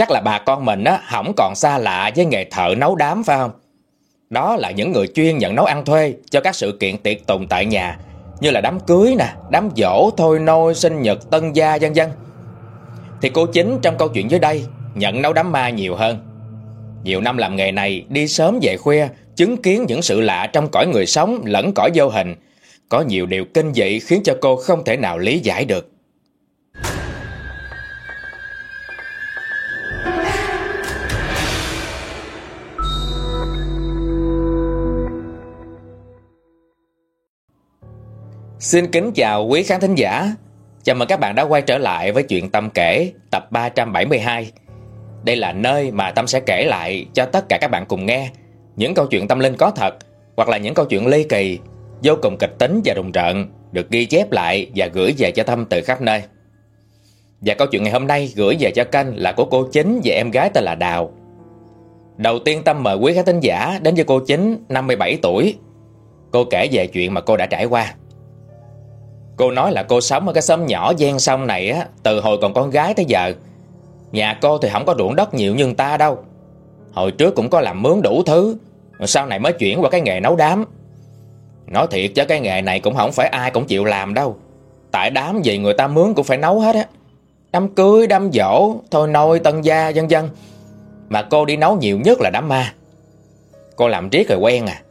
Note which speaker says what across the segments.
Speaker 1: Chắc là bà con mình á không còn xa lạ với nghề thợ nấu đám phải không? Đó là những người chuyên nhận nấu ăn thuê cho các sự kiện tiệc tùng tại nhà như là đám cưới nè, đám dỗ, thôi nôi, sinh nhật, tân gia vân vân. Thì cô chính trong câu chuyện dưới đây nhận nấu đám ma nhiều hơn. Nhiều năm làm nghề này, đi sớm về khuya, chứng kiến những sự lạ trong cõi người sống lẫn cõi vô hình. Có nhiều điều kinh dị khiến cho cô không thể nào lý giải được. Xin kính chào quý khán thính giả. Chào mừng các bạn đã quay trở lại với chuyện Tâm kể tập 372. Đây là nơi mà Tâm sẽ kể lại cho tất cả các bạn cùng nghe những câu chuyện tâm linh có thật hoặc là những câu chuyện ly kỳ, vô cùng kịch tính và rùng rợn được ghi chép lại và gửi về cho Tâm từ khắp nơi. Và câu chuyện ngày hôm nay gửi về cho kênh là của cô Chính và em gái tên là Đào. Đầu tiên Tâm mời quý khán thính giả đến với cô Chính 57 tuổi. Cô kể về chuyện mà cô đã trải qua. Cô nói là cô sống ở cái xóm nhỏ gian sông này á Từ hồi còn con gái tới giờ. Nhà cô thì không có ruộng đất nhiều như người ta đâu. Hồi trước cũng có làm mướn đủ thứ Sau này mới chuyển qua cái nghề nấu đám. Nói thiệt cho cái nghề này cũng không phải ai cũng chịu làm đâu. Tại đám gì người ta mướn cũng phải nấu hết á. Đám cưới, đám dỗ, thôi nôi, tân gia, vân vân. Mà cô đi nấu nhiều nhất là đám ma. Cô làm riết rồi quen à.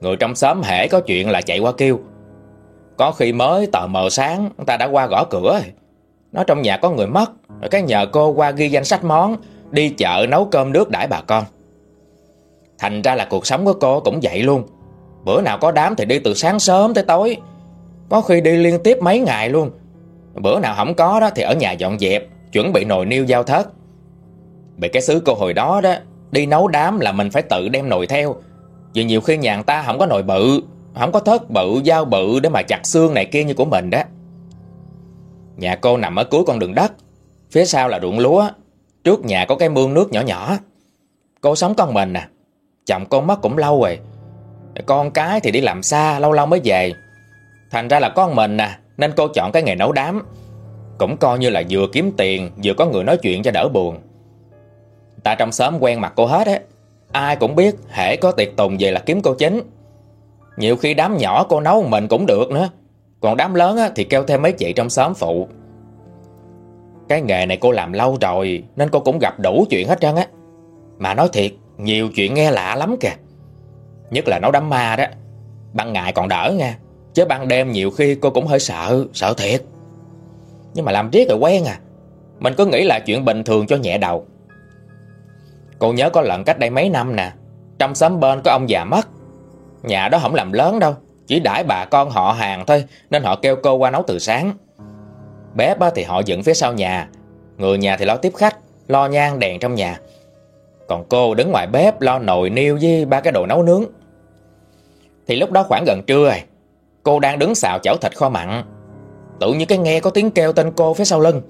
Speaker 1: Người trong xóm hễ có chuyện là chạy qua kêu có khi mới tờ mờ sáng, Ta đã qua gõ cửa Nó trong nhà có người mất, Rồi cái nhờ cô qua ghi danh sách món, Đi chợ nấu cơm nước đãi bà con. Thành ra là cuộc sống của cô cũng vậy luôn. Bữa nào có đám thì đi từ sáng sớm tới tối. Có khi đi liên tiếp mấy ngày luôn. Bữa nào không có đó thì ở nhà dọn dẹp, Chuẩn bị nồi niêu giao thớt. Bị cái xứ cô hồi đó đó, Đi nấu đám là mình phải tự đem nồi theo. Vì nhiều khi nhà ta không có nồi bự không có thớt bự, dao bự để mà chặt xương này kia như của mình đó. Nhà cô nằm ở cuối con đường đất, phía sau là ruộng lúa, trước nhà có cái mương nước nhỏ nhỏ. Cô sống con mình nè, chồng cô mất cũng lâu rồi. Con cái thì đi làm xa, lâu lâu mới về. Thành ra là con mình nè, nên cô chọn cái nghề nấu đám. Cũng coi như là vừa kiếm tiền, vừa có người nói chuyện cho đỡ buồn. Ta trong xóm quen mặt cô hết á. Ai cũng biết, hễ có tiệc tùng về là kiếm cô chính. Nhiều khi đám nhỏ cô nấu mình cũng được nữa. Còn đám lớn thì kêu thêm mấy chị trong xóm phụ. Cái nghề này cô làm lâu rồi, Nên cô cũng gặp đủ chuyện hết trơn á. Mà nói thiệt, Nhiều chuyện nghe lạ lắm kìa. Nhất là nấu đám ma đó. Ban ngày còn đỡ nha, Chứ ban đêm nhiều khi cô cũng hơi sợ Sợ thiệt. Nhưng mà làm riết rồi quen à. Mình cứ nghĩ là chuyện bình thường cho nhẹ đầu. Cô nhớ có lần cách đây mấy năm nè, Trong xóm bên có ông già mất. Nhà đó không làm lớn đâu, Chỉ đãi bà con họ hàng thôi, Nên họ kêu cô qua nấu từ sáng. Bếp thì họ dựng phía sau nhà, Người nhà thì lo tiếp khách, Lo nhang đèn trong nhà. Còn cô đứng ngoài bếp lo nồi niêu với ba cái đồ nấu nướng. Thì lúc đó khoảng gần trưa rồi, Cô đang đứng xào chảo thịt kho mặn. Tự như cái nghe có tiếng kêu tên cô phía sau lưng.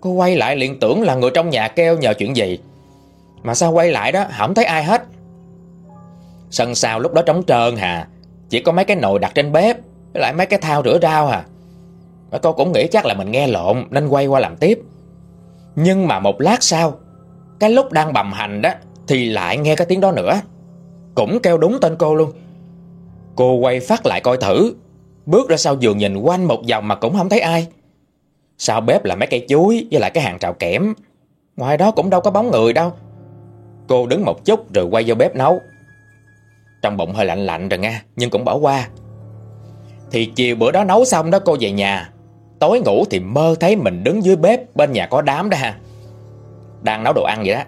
Speaker 1: Cô quay lại liền tưởng là người trong nhà kêu nhờ chuyện gì. Mà sao quay lại đó, không thấy ai hết. Sân sau lúc đó trống trơn hà. Chỉ có mấy cái nồi đặt trên bếp, Với lại mấy cái thao rửa rau hà. Mà cô cũng nghĩ chắc là mình nghe lộn, Nên quay qua làm tiếp. Nhưng mà một lát sau, Cái lúc đang bầm hành đó, Thì lại nghe cái tiếng đó nữa. Cũng kêu đúng tên cô luôn. Cô quay phát lại coi thử. Bước ra sau giường nhìn quanh một vòng mà cũng không thấy ai. Sau bếp là mấy cây chuối Với lại cái hàng trào kẽm. Ngoài đó cũng đâu có bóng người đâu. Cô đứng một chút rồi quay vô bếp nấu trong bụng hơi lạnh lạnh rồi nghe, Nhưng cũng bỏ qua. Thì chiều bữa đó nấu xong đó, cô về nhà. Tối ngủ thì mơ thấy mình đứng dưới bếp Bên nhà có đám đó ha. Đang nấu đồ ăn vậy đó,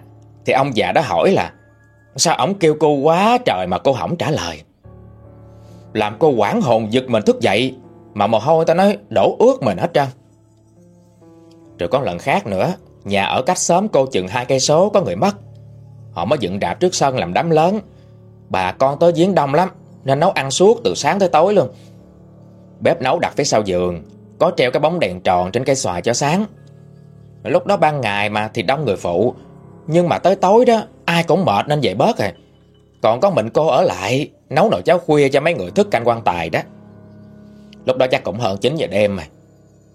Speaker 1: Thì ông già đó hỏi là, Sao ổng kêu cô quá trời mà cô không trả lời? Làm cô quảng hồn giật mình thức dậy, Mà mồ hôi ta nói, đổ ướt mình hết trơn. Rồi có lần khác nữa, Nhà ở cách xóm cô chừng hai cây số có người mất. Họ mới dựng rạp trước sân làm đám lớn. Bà con tới giếng đông lắm, Nên nấu ăn suốt từ sáng tới tối luôn. Bếp nấu đặt phía sau giường, Có treo cái bóng đèn tròn trên cây xoài cho sáng. Lúc đó ban ngày mà thì đông người phụ, Nhưng mà tới tối đó, Ai cũng mệt nên về bớt rồi Còn có mình cô ở lại, Nấu nồi cháo khuya cho mấy người thức canh quan tài đó. Lúc đó chắc cũng hơn 9 giờ đêm rồi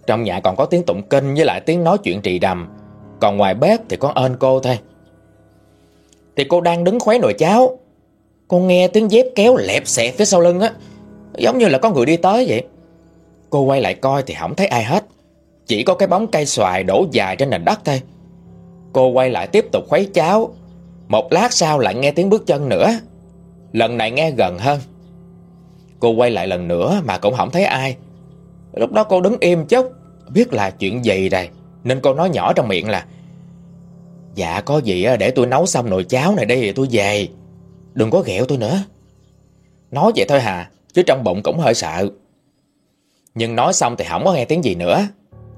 Speaker 1: Trong nhà còn có tiếng tụng kinh Với lại tiếng nói chuyện trì đầm. Còn ngoài bếp thì có ơn cô thôi. Thì cô đang đứng khuấy nồi cháo Cô nghe tiếng dép kéo lẹp xẹt phía sau lưng á, Giống như là có người đi tới vậy. Cô quay lại coi thì không thấy ai hết, Chỉ có cái bóng cây xoài đổ dài trên nền đất thôi. Cô quay lại tiếp tục khuấy cháo, Một lát sau lại nghe tiếng bước chân nữa. Lần này nghe gần hơn. Cô quay lại lần nữa mà cũng không thấy ai. Lúc đó cô đứng im chốc Biết là chuyện gì đây, Nên cô nói nhỏ trong miệng là Dạ có gì để tôi nấu xong nồi cháo này đi tôi về. Đừng có ghẹo tôi nữa. Nói vậy thôi hà, Chứ trong bụng cũng hơi sợ. Nhưng nói xong thì không có nghe tiếng gì nữa.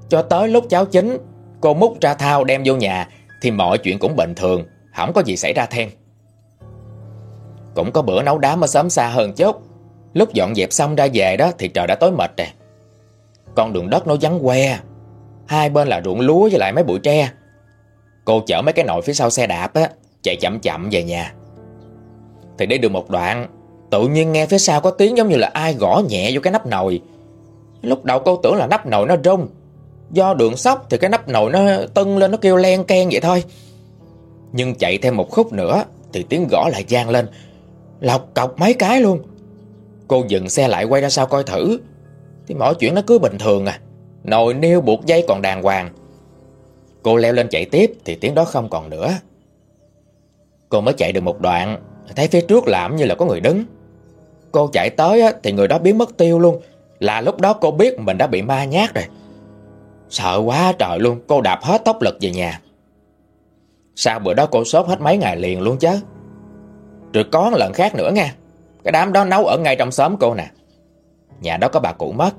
Speaker 1: Cho tới lúc cháo chín, Cô múc ra thao đem vô nhà, Thì mọi chuyện cũng bình thường, Không có gì xảy ra thêm. Cũng có bữa nấu đám ở xóm xa hơn chút. Lúc dọn dẹp xong ra về đó Thì trời đã tối mệt rồi. Con đường đất nó vắng que. Hai bên là ruộng lúa với lại mấy bụi tre. Cô chở mấy cái nồi phía sau xe đạp á, Chạy chậm chậm về nhà. Thì đi được một đoạn, Tự nhiên nghe phía sau có tiếng giống như là ai gõ nhẹ vô cái nắp nồi. Lúc đầu cô tưởng là nắp nồi nó rung, Do đường sóc thì cái nắp nồi nó tưng lên, nó kêu len ken vậy thôi. Nhưng chạy thêm một khúc nữa Thì tiếng gõ lại gian lên, Lọc cọc mấy cái luôn. Cô dừng xe lại quay ra sau coi thử, Thì mọi chuyện nó cứ bình thường à. Nồi niêu buộc dây còn đàng hoàng. Cô leo lên chạy tiếp Thì tiếng đó không còn nữa. Cô mới chạy được một đoạn Thấy phía trước làm như là có người đứng. Cô chạy tới thì người đó biến mất tiêu luôn. Là lúc đó cô biết mình đã bị ma nhát rồi. Sợ quá trời luôn, Cô đạp hết tốc lực về nhà. Sau bữa đó cô sốt hết mấy ngày liền luôn chứ. Rồi có lần khác nữa nha Cái đám đó nấu ở ngay trong xóm cô nè. Nhà đó có bà cụ mất.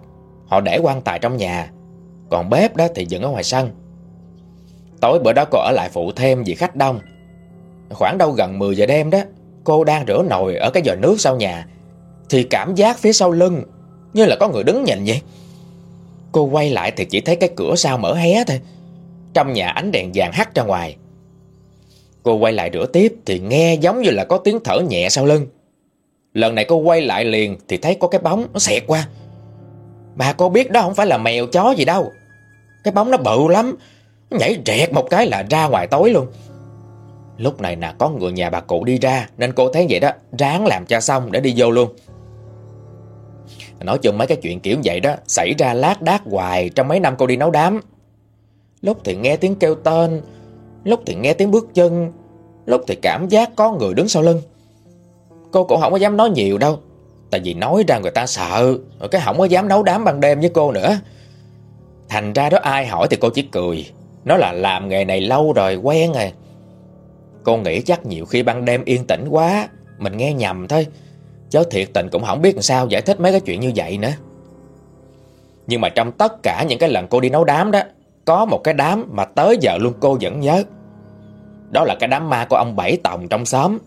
Speaker 1: Họ để quan tài trong nhà. Còn bếp đó thì dựng ở ngoài sân. Tối bữa đó cô ở lại phụ thêm vì khách đông. Khoảng đâu gần 10 giờ đêm đó Cô đang rửa nồi ở cái giò nước sau nhà, Thì cảm giác phía sau lưng Như là có người đứng nhìn vậy. Cô quay lại thì chỉ thấy cái cửa sau mở hé thôi, Trong nhà ánh đèn vàng hắt ra ngoài. Cô quay lại rửa tiếp Thì nghe giống như là có tiếng thở nhẹ sau lưng. Lần này cô quay lại liền Thì thấy có cái bóng nó xẹt qua. Mà cô biết đó không phải là mèo chó gì đâu. Cái bóng nó bự lắm, Nhảy rẹt một cái là ra ngoài tối luôn. Lúc này là có người nhà bà cụ đi ra, Nên cô thấy vậy đó, Ráng làm cho xong để đi vô luôn. Nói chung mấy cái chuyện kiểu vậy đó, Xảy ra lát đác hoài Trong mấy năm cô đi nấu đám. Lúc thì nghe tiếng kêu tên, Lúc thì nghe tiếng bước chân, Lúc thì cảm giác có người đứng sau lưng. Cô cũng không có dám nói nhiều đâu, Tại vì nói ra người ta sợ, Rồi cái không có dám nấu đám ban đêm với cô nữa. Thành ra đó, ai hỏi thì cô chỉ cười. Nó là làm nghề này lâu rồi, quen rồi. Cô nghĩ chắc nhiều khi ban đêm yên tĩnh quá. Mình nghe nhầm thôi. Chớ thiệt tình cũng không biết làm sao giải thích mấy cái chuyện như vậy nữa. Nhưng mà trong tất cả những cái lần cô đi nấu đám đó, Có một cái đám mà tới giờ luôn cô vẫn nhớ. Đó là cái đám ma của ông Bảy Tòng trong xóm.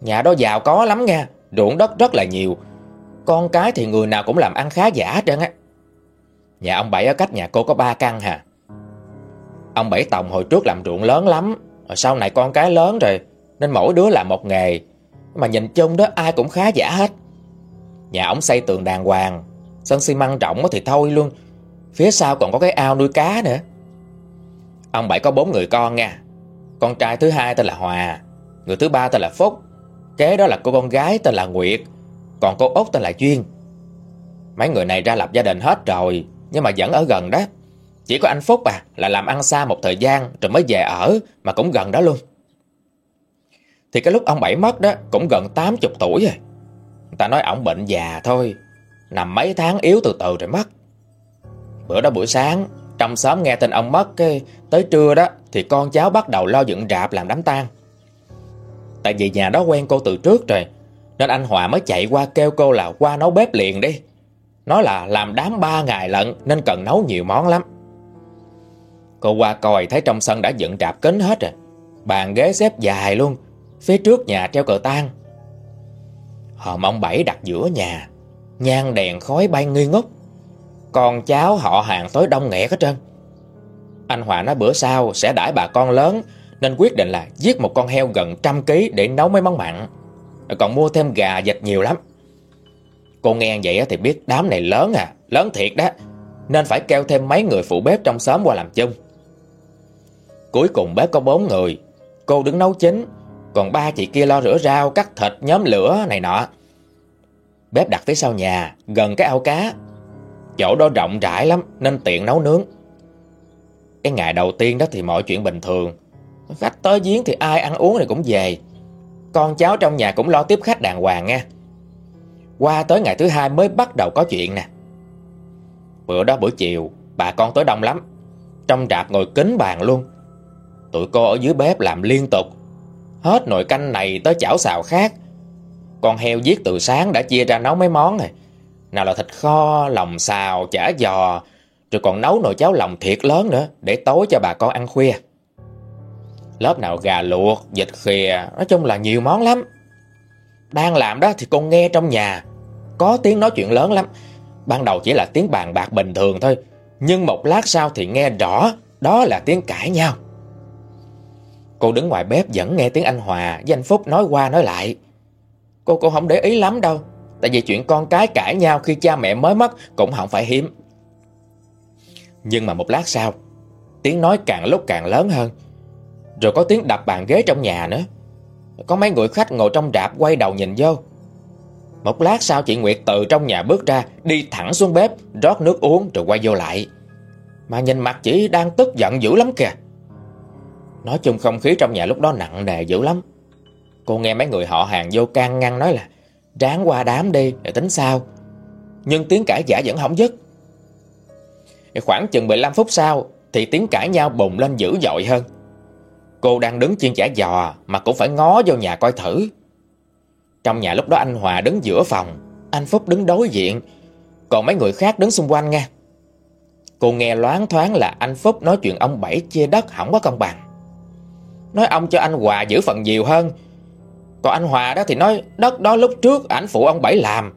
Speaker 1: Nhà đó giàu có lắm nha, Ruộng đất rất là nhiều. Con cái thì người nào cũng làm ăn khá giả trơn á. Nhà ông Bảy ở cách nhà cô có ba căn hà. Ông Bảy Tòng hồi trước làm ruộng lớn lắm rồi sau này con cái lớn rồi, Nên mỗi đứa làm một nghề. Mà nhìn chung đó, ai cũng khá giả hết. Nhà ổng xây tường đàng hoàng, Sân xi măng rộng thì thôi luôn. Phía sau còn có cái ao nuôi cá nữa. Ông Bảy có bốn người con nha. Con trai thứ hai tên là Hòa, Người thứ ba tên là Phúc, Kế đó là cô con gái tên là Nguyệt, Còn cô Út tên là Duyên. Mấy người này ra lập gia đình hết rồi, Nhưng mà vẫn ở gần đó chỉ có anh Phúc à là làm ăn xa một thời gian rồi mới về ở mà cũng gần đó luôn. Thì cái lúc ông Bảy mất đó cũng gần 80 tuổi rồi. Người ta nói ổng bệnh già thôi, nằm mấy tháng yếu từ từ rồi mất. Bữa đó buổi sáng, trong xóm nghe tin ông mất cái tới trưa đó thì con cháu bắt đầu lo dựng rạp làm đám tang. Tại vì nhà đó quen cô từ trước rồi, nên anh Hòa mới chạy qua kêu cô là qua nấu bếp liền đi. Nói là làm đám ba ngày lận nên cần nấu nhiều món lắm. Cô qua coi thấy trong sân đã dựng rạp kính hết rồi. Bàn ghế xếp dài luôn, Phía trước nhà treo cờ tang. Hòm ông Bảy đặt giữa nhà, Nhang đèn khói bay nghi ngút. Con cháu họ hàng tối đông nghẹt hết trơn. Anh Hòa nói bữa sau sẽ đãi bà con lớn, Nên quyết định là giết một con heo gần trăm ký Để nấu mấy món mặn. Còn mua thêm gà dịch nhiều lắm. Cô nghe vậy thì biết đám này lớn à Lớn thiệt đó. Nên phải kêu thêm mấy người phụ bếp trong xóm qua làm chung. Cuối cùng bếp có bốn người. Cô đứng nấu chính Còn ba chị kia lo rửa rau, cắt thịt, nhóm lửa này nọ. Bếp đặt phía sau nhà Gần cái ao cá. Chỗ đó rộng rãi lắm Nên tiện nấu nướng. Cái ngày đầu tiên đó thì mọi chuyện bình thường. Khách tới giếng thì ai ăn uống thì cũng về. Con cháu trong nhà cũng lo tiếp khách đàng hoàng nha. Qua tới ngày thứ hai mới bắt đầu có chuyện nè. Bữa đó buổi chiều Bà con tới đông lắm. Trong rạp ngồi kính bàn luôn. Tụi cô ở dưới bếp làm liên tục. Hết nồi canh này tới chảo xào khác. Con heo giết từ sáng đã chia ra nấu mấy món này. Nào là thịt kho, lòng xào, chả giò. Rồi còn nấu nồi cháo lòng thiệt lớn nữa Để tối cho bà con ăn khuya. Lớp nào gà luộc, vịt khìa Nói chung là nhiều món lắm. Đang làm đó thì con nghe trong nhà Có tiếng nói chuyện lớn lắm. Ban đầu chỉ là tiếng bàn bạc bình thường thôi Nhưng một lát sau thì nghe rõ Đó là tiếng cãi nhau. Cô đứng ngoài bếp vẫn nghe tiếng anh Hòa với anh Phúc nói qua nói lại. Cô cũng không để ý lắm đâu, Tại vì chuyện con cái cãi nhau khi cha mẹ mới mất Cũng không phải hiếm. Nhưng mà một lát sau, Tiếng nói càng lúc càng lớn hơn. Rồi có tiếng đập bàn ghế trong nhà nữa. Có mấy người khách ngồi trong rạp quay đầu nhìn vô. Một lát sau, chị Nguyệt từ trong nhà bước ra, Đi thẳng xuống bếp, Rót nước uống rồi quay vô lại. Mà nhìn mặt chị đang tức giận dữ lắm kìa. Nói chung không khí trong nhà lúc đó nặng nề dữ lắm. Cô nghe mấy người họ hàng vô can ngăn nói là, Ráng qua đám đi để tính sao? Nhưng tiếng cãi giả vẫn không dứt. Khoảng chừng 15 phút sau, Thì tiếng cãi nhau bùng lên dữ dội hơn. Cô đang đứng chiên chả giò, Mà cũng phải ngó vô nhà coi thử. Trong nhà lúc đó anh Hòa đứng giữa phòng, Anh Phúc đứng đối diện, Còn mấy người khác đứng xung quanh nha Cô nghe loáng thoáng là anh Phúc nói chuyện ông Bảy chia đất, không có công bằng. Nói ông cho anh Hòa giữ phần nhiều hơn. Còn anh Hòa đó thì nói Đất đó lúc trước ảnh phụ ông Bảy làm.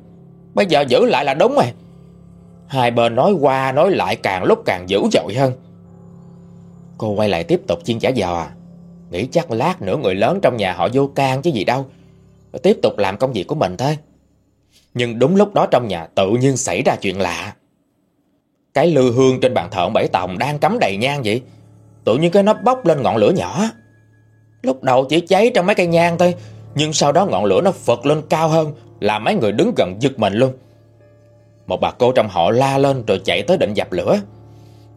Speaker 1: Bây giờ giữ lại là đúng rồi. Hai bên nói qua nói lại càng lúc càng dữ dội hơn. Cô quay lại tiếp tục chiên chả giò. Nghĩ chắc lát nữa người lớn trong nhà họ vô can chứ gì đâu. Tiếp tục làm công việc của mình thôi. Nhưng đúng lúc đó trong nhà tự nhiên xảy ra chuyện lạ. Cái lư hương trên bàn thờ ông Bảy Tòng đang cắm đầy nhang vậy. Tự nhiên cái nó bốc lên ngọn lửa nhỏ. Lúc đầu chỉ cháy trong mấy cây nhang thôi, Nhưng sau đó ngọn lửa nó phật lên cao hơn, Làm mấy người đứng gần giật mình luôn. Một bà cô trong họ la lên Rồi chạy tới định dập lửa.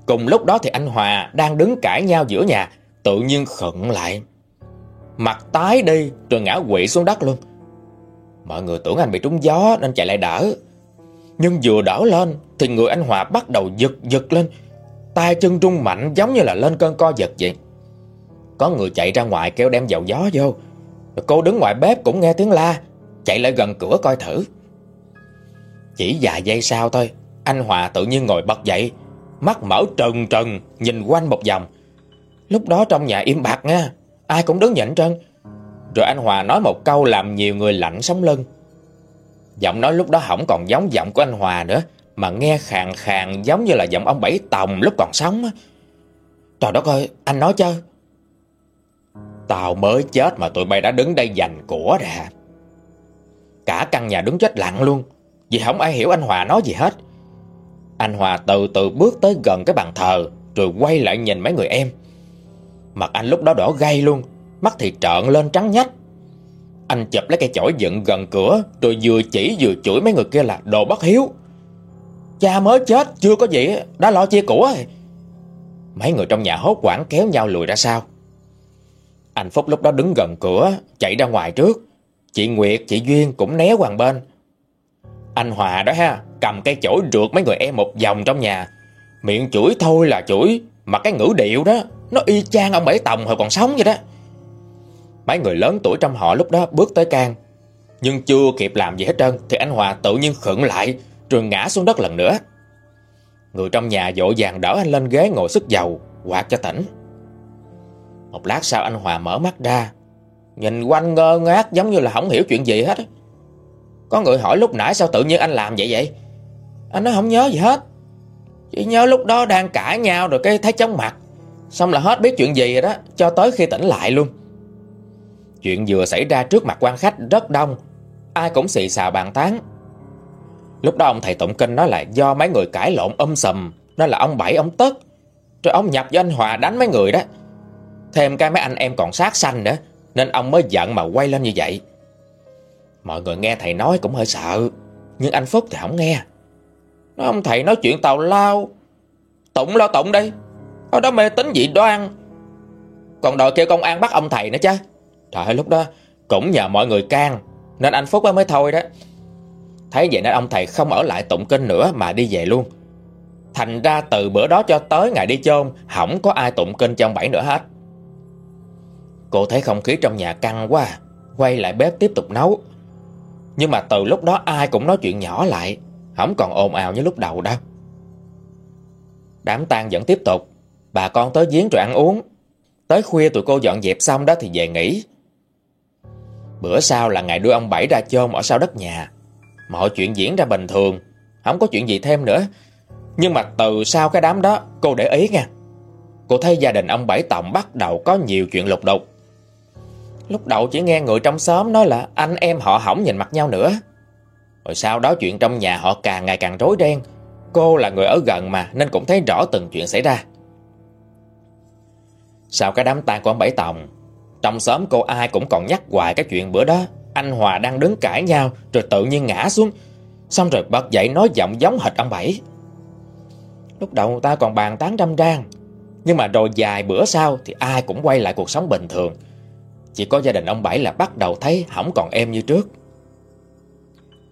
Speaker 1: Cùng lúc đó thì anh Hòa đang đứng cãi nhau giữa nhà, Tự nhiên khựng lại. Mặt tái đi, Rồi ngã quỵ xuống đất luôn. Mọi người tưởng anh bị trúng gió Nên chạy lại đỡ. Nhưng vừa đỡ lên Thì người anh Hòa bắt đầu giật giật lên. Tay chân rung mạnh giống như là lên cơn co giật vậy có người chạy ra ngoài kêu đem dầu gió vô. Cô đứng ngoài bếp cũng nghe tiếng la Chạy lại gần cửa coi thử. Chỉ vài giây sau thôi Anh Hòa tự nhiên ngồi bật dậy Mắt mở trần trần Nhìn quanh một vòng. Lúc đó trong nhà im bặt nha Ai cũng đứng nhịn trơn. Rồi anh Hòa nói một câu làm nhiều người lạnh sống lưng. Giọng nói lúc đó không còn giống giọng của anh Hòa nữa Mà nghe khàn khàn giống như là giọng ông Bảy Tòng lúc còn sống Trời đất ơi, anh nói chơi. Tao mới chết mà tụi bay đã đứng đây giành của ra Cả căn nhà đứng chết lặng luôn, Vì không ai hiểu anh Hòa nói gì hết. Anh Hòa từ từ bước tới gần cái bàn thờ, Rồi quay lại nhìn mấy người em. Mặt anh lúc đó đỏ gay luôn, Mắt thì trợn lên trắng nhách. Anh chụp lấy cây chổi dựng gần cửa, Rồi vừa chỉ vừa chửi mấy người kia là, đồ bất hiếu, Cha mới chết, chưa có gì, Đã lo chia của. Mấy người trong nhà hốt quảng kéo nhau lùi ra sau anh Phúc lúc đó đứng gần cửa, chạy ra ngoài trước. Chị Nguyệt, chị Duyên cũng né qua bên. Anh Hòa đó ha, cầm cây chổi rượt mấy người em một vòng trong nhà. Miệng chửi thôi là chửi, mà cái ngữ điệu đó, nó y chang ông Bảy Tòng hồi còn sống vậy đó. Mấy người lớn tuổi trong họ lúc đó bước tới can. Nhưng chưa kịp làm gì hết trơn thì anh Hòa tự nhiên khựng lại rồi ngã xuống đất lần nữa. Người trong nhà dội vàng đỡ anh lên ghế ngồi sức dầu, quạt cho tỉnh. Một lát sau anh Hòa mở mắt ra. Nhìn quanh ngơ ngác giống như là không hiểu chuyện gì hết Có người hỏi lúc nãy sao tự nhiên anh làm vậy vậy? Anh nói không nhớ gì hết. Chỉ nhớ lúc đó đang cãi nhau rồi cái thấy chóng mặt. Xong là hết biết chuyện gì rồi đó, Cho tới khi tỉnh lại luôn. Chuyện vừa xảy ra trước mặt quan khách rất đông. Ai cũng xì xào bàn tán. Lúc đó ông thầy tụng kinh nói là do mấy người cãi lộn âm sầm, Nên là ông Bảy ông Tất, Rồi ông nhập với anh Hòa đánh mấy người đó. Thêm cái mấy anh em còn sát sanh nữa, Nên ông mới giận mà quay lên như vậy. Mọi người nghe thầy nói cũng hơi sợ, Nhưng anh Phúc thì không nghe. Nói, ông thầy nói chuyện tàu lao, Tụng lo tụng đây, Ở đó mê tính dị đoan. Còn đòi kêu công an bắt ông thầy nữa chứ. Trời lúc đó cũng nhờ mọi người can, Nên anh Phúc mới thôi đó. Thấy vậy nên ông thầy không ở lại tụng kinh nữa Mà đi về luôn. Thành ra từ bữa đó cho tới ngày đi chôn, Không có ai tụng kinh trong bảy nữa hết. Cô thấy không khí trong nhà căng quá à. Quay lại bếp tiếp tục nấu. Nhưng mà từ lúc đó ai cũng nói chuyện nhỏ lại. Không còn ồn ào như lúc đầu đâu. Đám tang vẫn tiếp tục. Bà con tới giếng rồi ăn uống. Tới khuya tụi cô dọn dẹp xong đó thì về nghỉ. Bữa sau là ngày đưa ông Bảy ra chôn ở sau đất nhà. Mọi chuyện diễn ra bình thường. Không có chuyện gì thêm nữa. Nhưng mà từ sau cái đám đó, Cô để ý nha. Cô thấy gia đình ông Bảy tổng bắt đầu có nhiều chuyện lục đục. Lúc đầu chỉ nghe người trong xóm nói là Anh em họ hỏng nhìn mặt nhau nữa. Rồi sau đó chuyện trong nhà họ càng ngày càng rối ren. Cô là người ở gần mà, Nên cũng thấy rõ từng chuyện xảy ra. Sau cái đám tang của ông Bảy Tòng, Trong xóm cô ai cũng còn nhắc hoài cái chuyện bữa đó. Anh Hòa đang đứng cãi nhau, Rồi tự nhiên ngã xuống. Xong rồi bật dậy nói giọng giống hệt ông Bảy. Lúc đầu ta còn bàn tán trăm trang Nhưng mà rồi dài bữa sau Thì ai cũng quay lại cuộc sống bình thường. Chỉ có gia đình ông Bảy là bắt đầu thấy Không còn em như trước.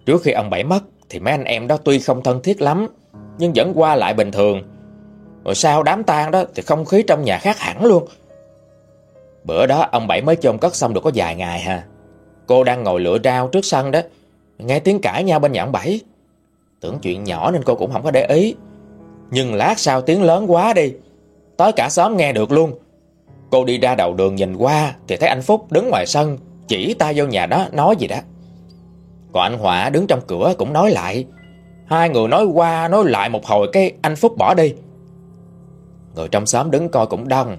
Speaker 1: Trước khi ông Bảy mất, Thì mấy anh em đó tuy không thân thiết lắm, Nhưng vẫn qua lại bình thường. Rồi sau đám tang đó Thì không khí trong nhà khác hẳn luôn. Bữa đó ông Bảy mới chôn cất xong được có vài ngày ha Cô đang ngồi lựa rau trước sân đó, Nghe tiếng cãi nhau bên nhà ông Bảy. Tưởng chuyện nhỏ nên cô cũng không có để ý. Nhưng lát sau tiếng lớn quá đi, Tới cả xóm nghe được luôn. Cô đi ra đầu đường nhìn qua Thì thấy anh Phúc đứng ngoài sân, Chỉ tay vô nhà đó, nói gì đó. Còn anh hỏa đứng trong cửa cũng nói lại, Hai người nói qua, nói lại một hồi Cái anh Phúc bỏ đi. Người trong xóm đứng coi cũng đông.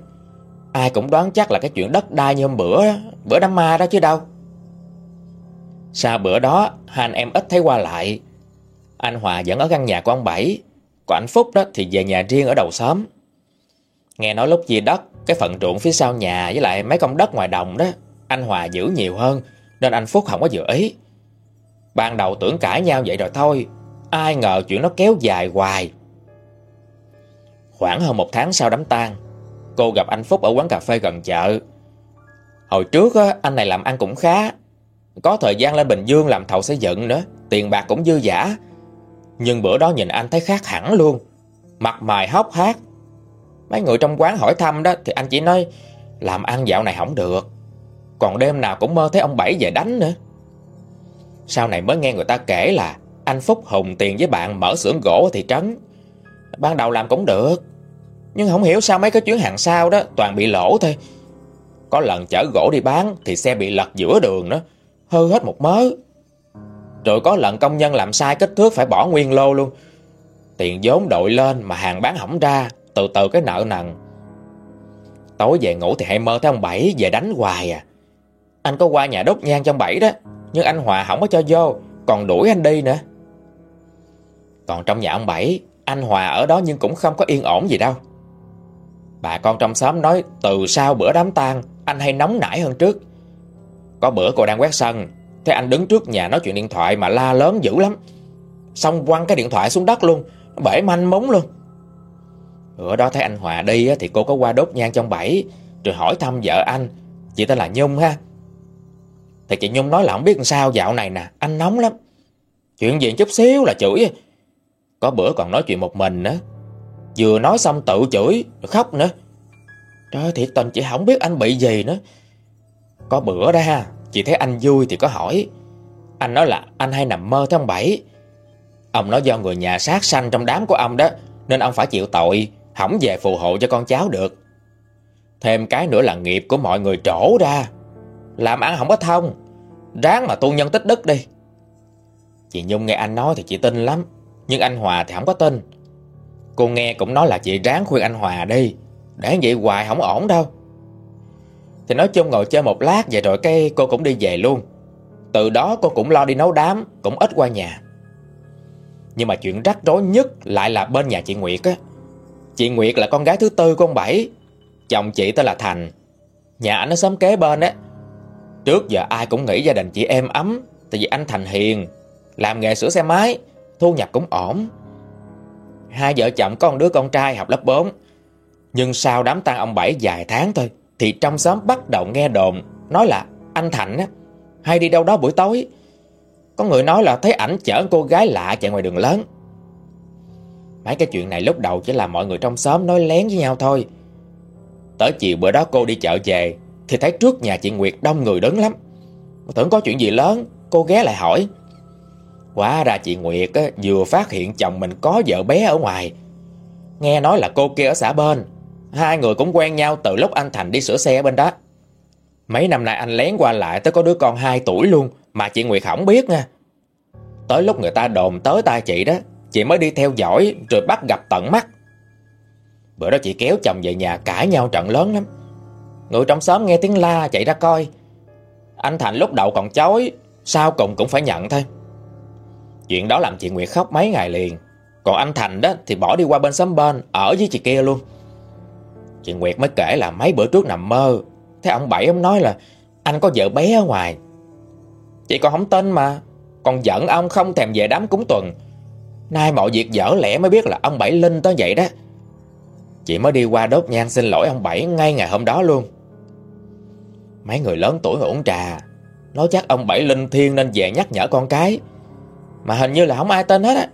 Speaker 1: Ai cũng đoán chắc là cái chuyện đất đai như hôm bữa Bữa đám ma đó chứ đâu. Sau bữa đó, Hai anh em ít thấy qua lại. Anh Hòa vẫn ở căn nhà của ông Bảy, Còn anh Phúc đó thì về nhà riêng ở đầu xóm. Nghe nói lúc chia đất cái phần ruộng phía sau nhà Với lại mấy công đất ngoài đồng đó Anh Hòa giữ nhiều hơn Nên anh Phúc không có dự ý. Ban đầu tưởng cãi nhau vậy rồi thôi Ai ngờ chuyện nó kéo dài hoài. Khoảng hơn một tháng sau đám tang Cô gặp anh Phúc ở quán cà phê gần chợ. Hồi trước á, anh này làm ăn cũng khá Có thời gian lên Bình Dương làm thầu xây dựng nữa Tiền bạc cũng dư giả Nhưng bữa đó nhìn anh thấy khác hẳn luôn Mặt mày hốc hác. Mấy người trong quán hỏi thăm đó, Thì anh chỉ nói, Làm ăn dạo này không được, Còn đêm nào cũng mơ thấy ông Bảy về đánh nữa. Sau này mới nghe người ta kể là Anh Phúc hùng tiền với bạn mở xưởng gỗ ở thị trấn, Ban đầu làm cũng được, Nhưng không hiểu sao mấy cái chuyến hàng sau đó Toàn bị lỗ thôi. Có lần chở gỗ đi bán Thì xe bị lật giữa đường đó Hư hết một mớ. Rồi có lần công nhân làm sai kích thước Phải bỏ nguyên lô luôn, Tiền vốn đội lên mà hàng bán hỏng ra từ từ cái nợ nần. Tối về ngủ thì hay mơ thấy ông Bảy về đánh hoài à. Anh có qua nhà đốt nhang trong Bảy đó, Nhưng anh Hòa không có cho vô, Còn đuổi anh đi nữa. Còn trong nhà ông Bảy, Anh Hòa ở đó nhưng cũng không có yên ổn gì đâu. Bà con trong xóm nói Từ sau bữa đám tang, Anh hay nóng nảy hơn trước. Có bữa cô đang quét sân Thế anh đứng trước nhà nói chuyện điện thoại mà la lớn dữ lắm. Xong quăng cái điện thoại xuống đất luôn Bể manh móng luôn. Bữa đó thấy anh Hòa đi thì cô có qua đốt nhang trong bẫy, Rồi hỏi thăm vợ anh. Chị tên là Nhung ha. Thì chị Nhung nói là không biết sao dạo này nè, Anh nóng lắm. Chuyện gì chút xíu là chửi. Có bữa còn nói chuyện một mình nữa Vừa nói xong tự chửi, Rồi khóc nữa. Trời thiệt tình, chị không biết anh bị gì nữa. Có bữa đó ha, Chị thấy anh vui thì có hỏi. Anh nói là anh hay nằm mơ tháng Bảy Ông nói do người nhà sát sanh trong đám của ông đó, Nên ông phải chịu tội không về phù hộ cho con cháu được. Thêm cái nữa là nghiệp của mọi người trổ ra. Làm ăn không có thông. Ráng mà tu nhân tích đức đi. Chị Nhung nghe anh nói thì chị tin lắm. Nhưng anh Hòa thì không có tin. Cô nghe cũng nói là chị ráng khuyên anh Hòa đi. Để vậy hoài không ổn đâu. Thì nói chung ngồi chơi một lát Vậy rồi cái cô cũng đi về luôn. Từ đó cô cũng lo đi nấu đám, Cũng ít qua nhà. Nhưng mà chuyện rắc rối nhất Lại là bên nhà chị Nguyệt á. Chị Nguyệt là con gái thứ tư của ông Bảy. Chồng chị tên là Thành. Nhà anh ở xóm kế bên á Trước giờ ai cũng nghĩ gia đình chị em ấm, Tại vì anh Thành hiền. Làm nghề sửa xe máy, Thu nhập cũng ổn. Hai vợ chồng có một đứa con trai học lớp 4 Nhưng sau đám tang ông Bảy vài tháng thôi, Thì trong xóm bắt đầu nghe đồn, Nói là anh Thành á, Hay đi đâu đó buổi tối. Có người nói là thấy ảnh chở cô gái lạ chạy ngoài đường lớn. Mấy cái chuyện này lúc đầu chỉ là mọi người trong xóm nói lén với nhau thôi. Tới chiều bữa đó cô đi chợ về Thì thấy trước nhà chị Nguyệt đông người đứng lắm. Tưởng có chuyện gì lớn Cô ghé lại hỏi. Quá ra chị Nguyệt á, vừa phát hiện chồng mình có vợ bé ở ngoài. Nghe nói là cô kia ở xã bên. Hai người cũng quen nhau từ lúc anh Thành đi sửa xe bên đó. Mấy năm nay anh lén qua lại tới có đứa con 2 tuổi luôn Mà chị Nguyệt không biết nha. Tới lúc người ta đồn tới tai chị đó Chị mới đi theo dõi rồi bắt gặp tận mắt. Bữa đó chị kéo chồng về nhà cãi nhau trận lớn lắm. Người trong xóm nghe tiếng la chạy ra coi. Anh Thành lúc đầu còn chối, Sau cùng cũng phải nhận thôi. Chuyện đó làm chị Nguyệt khóc mấy ngày liền. Còn anh Thành đó thì bỏ đi qua bên xóm bên, Ở với chị kia luôn. Chị Nguyệt mới kể là mấy bữa trước nằm mơ, thấy ông Bảy ông nói là Anh có vợ bé ở ngoài. Chị còn không tin mà, Còn giận ông không thèm về đám cúng tuần. Nay mọi việc dở lẽ mới biết là ông Bảy Linh tới vậy đó. Chị mới đi qua đốt nhang xin lỗi ông Bảy ngay ngày hôm đó luôn. Mấy người lớn tuổi uống trà, Nói chắc ông Bảy Linh Thiên nên về nhắc nhở con cái. Mà hình như là không ai tên hết á.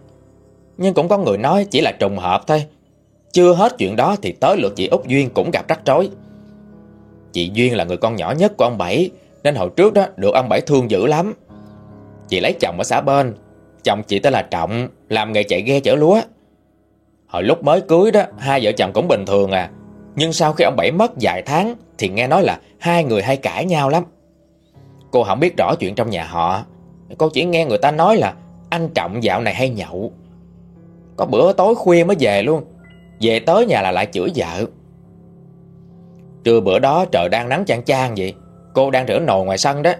Speaker 1: Nhưng cũng có người nói chỉ là trùng hợp thôi. Chưa hết chuyện đó thì tới lượt chị Úc Duyên cũng gặp rắc rối. Chị Duyên là người con nhỏ nhất của ông Bảy, Nên hồi trước đó được ông Bảy thương dữ lắm. Chị lấy chồng ở xã bên Chồng chị tên là Trọng, Làm nghề chạy ghe chở lúa. Hồi lúc mới cưới đó, Hai vợ chồng cũng bình thường à. Nhưng sau khi ông Bảy mất vài tháng, Thì nghe nói là hai người hay cãi nhau lắm. Cô không biết rõ chuyện trong nhà họ. Cô chỉ nghe người ta nói là Anh Trọng dạo này hay nhậu. Có bữa tối khuya mới về luôn. Về tới nhà là lại chửi vợ. Trưa bữa đó trời đang nắng chang chang vậy. Cô đang rửa nồi ngoài sân đó.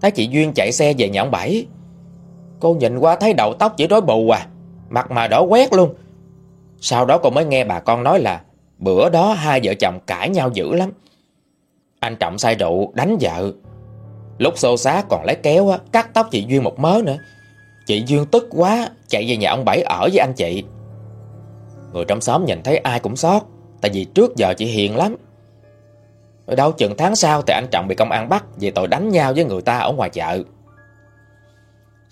Speaker 1: Thấy chị Duyên chạy xe về nhà ông Bảy. Cô nhìn qua thấy đầu tóc chỉ rối bù à. Mặt mà đỏ quét luôn. Sau đó cô mới nghe bà con nói là Bữa đó hai vợ chồng cãi nhau dữ lắm. Anh Trọng say rượu đánh vợ. Lúc xô xá còn lấy kéo á, cắt tóc chị Duyên một mớ nữa. Chị Duyên tức quá Chạy về nhà ông Bảy ở với anh chị. Người trong xóm nhìn thấy ai cũng sót Tại vì trước giờ chị hiền lắm. Ở đâu chừng tháng sau Thì anh Trọng bị công an bắt vì tội đánh nhau với người ta ở ngoài chợ.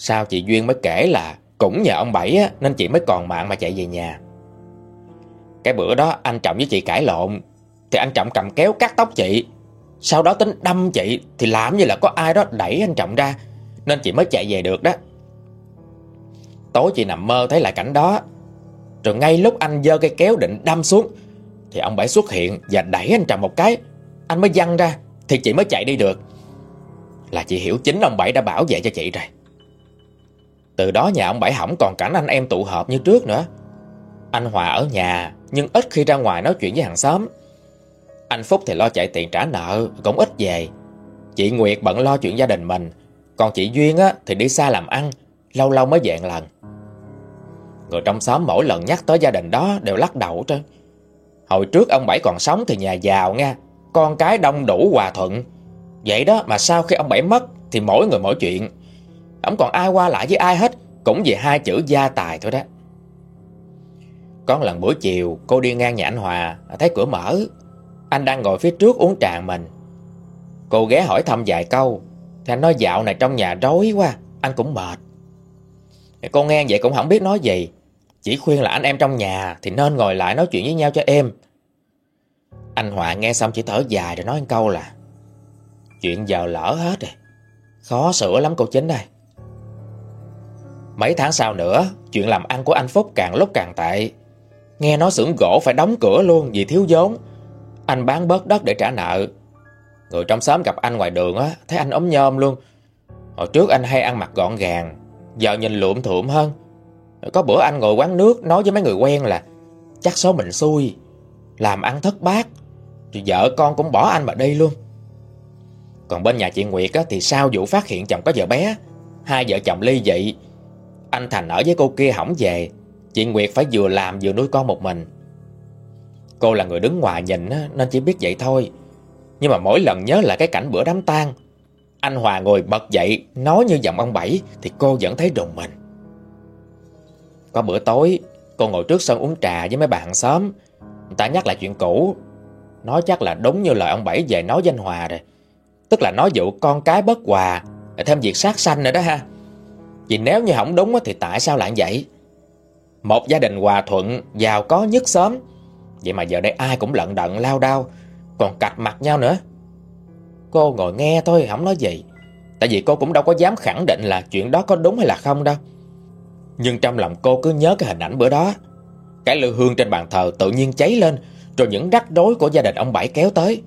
Speaker 1: Sao chị Duyên mới kể là Cũng nhờ ông Bảy á, Nên chị mới còn mạng mà chạy về nhà. Cái bữa đó anh Trọng với chị cãi lộn Thì anh Trọng cầm kéo cắt tóc chị. Sau đó tính đâm chị Thì làm như là có ai đó đẩy anh Trọng ra Nên chị mới chạy về được đó. Tối chị nằm mơ thấy lại cảnh đó. Rồi ngay lúc anh dơ cây kéo định đâm xuống Thì ông Bảy xuất hiện Và đẩy anh Trọng một cái. Anh mới văng ra Thì chị mới chạy đi được. Là chị hiểu chính ông Bảy đã bảo vệ cho chị rồi từ đó nhà ông Bảy hỏng còn cảnh anh em tụ họp như trước nữa. Anh Hòa ở nhà Nhưng ít khi ra ngoài nói chuyện với hàng xóm. Anh Phúc thì lo chạy tiền trả nợ Cũng ít về. Chị Nguyệt bận lo chuyện gia đình mình. Còn chị Duyên á, thì đi xa làm ăn Lâu lâu mới dạng lần. Người trong xóm mỗi lần nhắc tới gia đình đó Đều lắc đầu trơn. Hồi trước ông Bảy còn sống thì nhà giàu nha Con cái đông đủ hòa thuận. Vậy đó mà sau khi ông Bảy mất Thì mỗi người mỗi chuyện. Ông còn ai qua lại với ai hết, Cũng vì hai chữ gia tài thôi đó. Có một lần buổi chiều, Cô đi ngang nhà anh Hòa, Thấy cửa mở. Anh đang ngồi phía trước uống trà mình. Cô ghé hỏi thăm vài câu. Thì anh nói dạo này trong nhà rối quá, Anh cũng mệt. Cô nghe vậy cũng không biết nói gì. Chỉ khuyên là anh em trong nhà Thì nên ngồi lại nói chuyện với nhau cho em Anh Hòa nghe xong chỉ thở dài Rồi nói một câu là, Chuyện giờ lỡ hết rồi. Khó sửa lắm cô chính đây Mấy tháng sau nữa, chuyện làm ăn của anh Phúc càng lúc càng tệ. Nghe nói xưởng gỗ phải đóng cửa luôn vì thiếu vốn. Anh bán bớt đất để trả nợ. Người trong xóm gặp anh ngoài đường á, thấy anh ốm nhom luôn. Hồi trước anh hay ăn mặc gọn gàng, giờ nhìn lụm thụm hơn. Có bữa anh ngồi quán nước nói với mấy người quen là chắc số mình xui, làm ăn thất bát, rồi vợ con cũng bỏ anh mà đi luôn. Còn bên nhà chị Nguyệt á, thì sau vụ phát hiện chồng có vợ bé, hai vợ chồng ly dị, anh Thành ở với cô kia hỏng về. Chị Nguyệt phải vừa làm vừa nuôi con một mình. Cô là người đứng ngoài nhìn nên chỉ biết vậy thôi. Nhưng mà mỗi lần nhớ lại cái cảnh bữa đám tang, Anh Hòa ngồi bật dậy, Nói như giọng ông Bảy, Thì cô vẫn thấy rùng mình. Có bữa tối, Cô ngồi trước sân uống trà với mấy bạn xóm. Người ta nhắc lại chuyện cũ. Nói chắc là đúng như lời ông Bảy về nói với anh Hòa rồi. Tức là nói vụ con cái bất hòa Thêm việc sát sanh nữa đó ha. Vì nếu như không đúng thì tại sao lại vậy? Một gia đình hòa thuận, Giàu có nhất xóm. Vậy mà giờ đây ai cũng lận đận, lao đao, Còn cạch mặt nhau nữa. Cô ngồi nghe thôi, không nói gì. Tại vì cô cũng đâu có dám khẳng định là Chuyện đó có đúng hay là không đâu. Nhưng trong lòng cô cứ nhớ cái hình ảnh bữa đó. Cái lư hương trên bàn thờ tự nhiên cháy lên, Rồi những rắc rối của gia đình ông Bảy kéo tới.